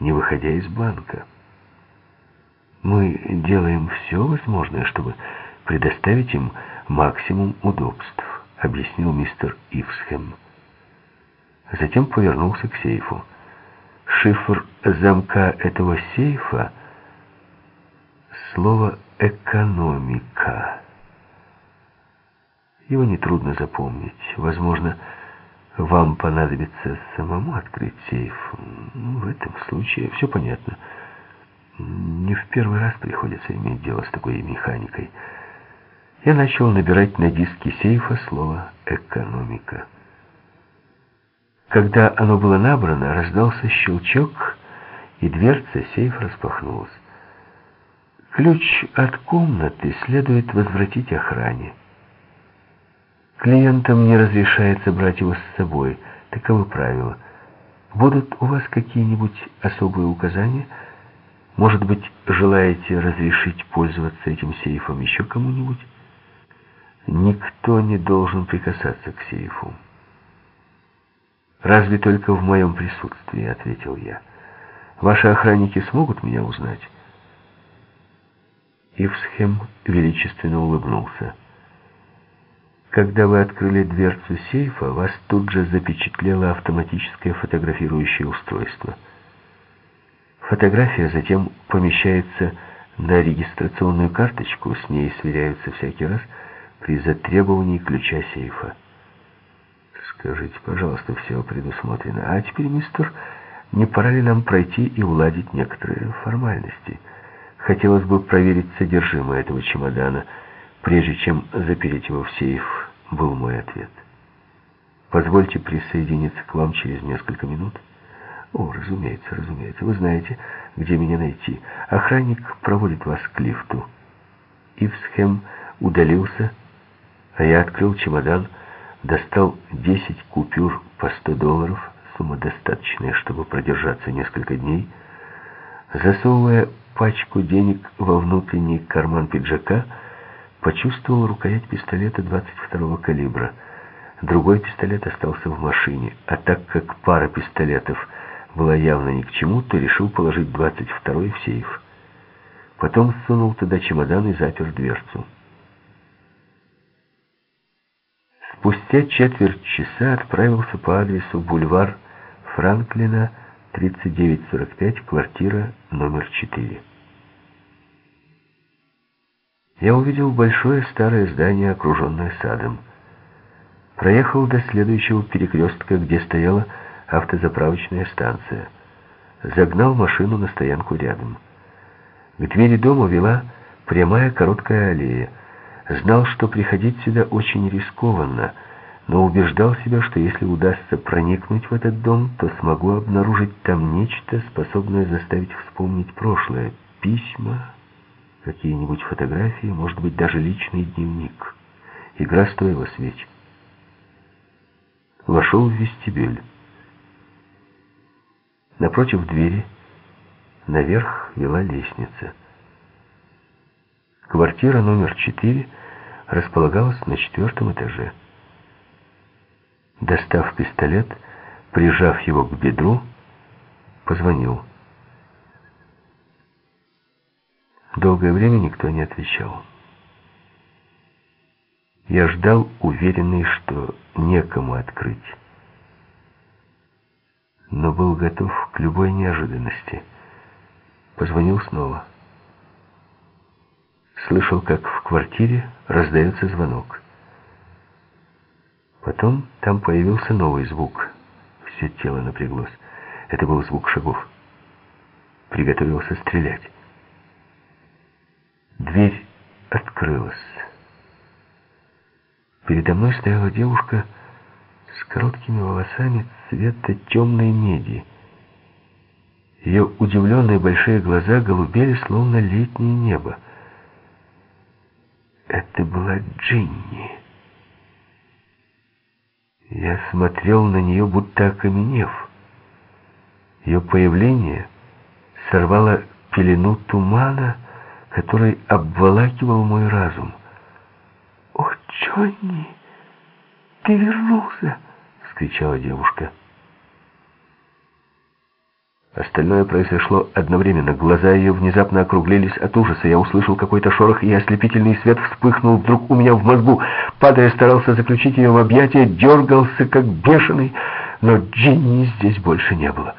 не выходя из банка. Мы делаем все возможное, чтобы предоставить им максимум удобств, объяснил мистер Ивсхэм. Затем повернулся к сейфу. Шифр замка этого сейфа — слово «экономика». Его нетрудно запомнить. Возможно, вам понадобится самому открыть сейф. Ну, в этом случае все понятно. Не в первый раз приходится иметь дело с такой механикой. Я начал набирать на диске сейфа слово «экономика». Когда оно было набрано, раздался щелчок, и дверца сейфа распахнулась. Ключ от комнаты следует возвратить охране. Клиентам не разрешается брать его с собой. Таковы правила. Будут у вас какие-нибудь особые указания? Может быть, желаете разрешить пользоваться этим сейфом еще кому-нибудь? Никто не должен прикасаться к сейфу. «Разве только в моем присутствии», — ответил я. «Ваши охранники смогут меня узнать?» Ивсхем величественно улыбнулся. Когда вы открыли дверцу сейфа, вас тут же запечатлело автоматическое фотографирующее устройство. Фотография затем помещается на регистрационную карточку, с ней сверяются всякий раз при затребовании ключа сейфа. Скажите, пожалуйста, все предусмотрено. А теперь, мистер, не пора ли нам пройти и уладить некоторые формальности? Хотелось бы проверить содержимое этого чемодана, прежде чем запереть его в сейф был мой ответ. Позвольте присоединиться к вам через несколько минут. О, разумеется, разумеется. Вы знаете, где меня найти. Охранник проводит вас к лифту. Ивсхем удалился, а я открыл чемодан, достал 10 купюр по 100 долларов, сумма достаточная, чтобы продержаться несколько дней, засовывая пачку денег во внутренний карман пиджака, почувствовал рукоять пистолета 22-го калибра. Другой пистолет остался в машине, а так как пара пистолетов была явно ни к чему, то решил положить 22-й в сейф. Потом сунул туда чемодан и запер дверцу. Спустя четверть часа отправился по адресу бульвар Франклина, 3945, квартира номер 4. Я увидел большое старое здание, окруженное садом. Проехал до следующего перекрестка, где стояла автозаправочная станция. Загнал машину на стоянку рядом. К двери дома вела прямая короткая аллея. Знал, что приходить сюда очень рискованно, но убеждал себя, что если удастся проникнуть в этот дом, то смогу обнаружить там нечто, способное заставить вспомнить прошлое. Письма какие-нибудь фотографии, может быть, даже личный дневник. Игра стоила свеч. Вошел в вестибюль. Напротив двери наверх вела лестница. Квартира номер четыре располагалась на четвертом этаже. Достав пистолет, прижав его к бедру, позвонил. Долгое время никто не отвечал. Я ждал, уверенный, что некому открыть. Но был готов к любой неожиданности. Позвонил снова. Слышал, как в квартире раздается звонок. Потом там появился новый звук. Все тело напряглось. Это был звук шагов. Приготовился стрелять. Дверь открылась. Передо мной стояла девушка с короткими волосами цвета темной меди. Ее удивленные большие глаза голубели, словно летнее небо. Это была Джинни. Я смотрел на нее, будто окаменев. Ее появление сорвало пелену тумана, который обволакивал мой разум. «О, Джонни, ты вернулся!» — скричала девушка. Остальное произошло одновременно. Глаза ее внезапно округлились от ужаса. Я услышал какой-то шорох, и ослепительный свет вспыхнул вдруг у меня в мозгу. Падая, старался заключить ее в объятия, дергался, как бешеный, но Джинни здесь больше не было.